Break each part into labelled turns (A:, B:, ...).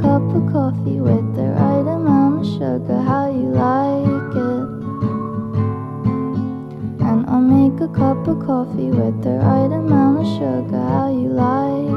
A: cup of coffee with the right amount of sugar, how you like it. And I'll make a cup of coffee with the right amount of sugar, how you like it.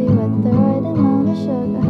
A: coffee with the right amount of sugar.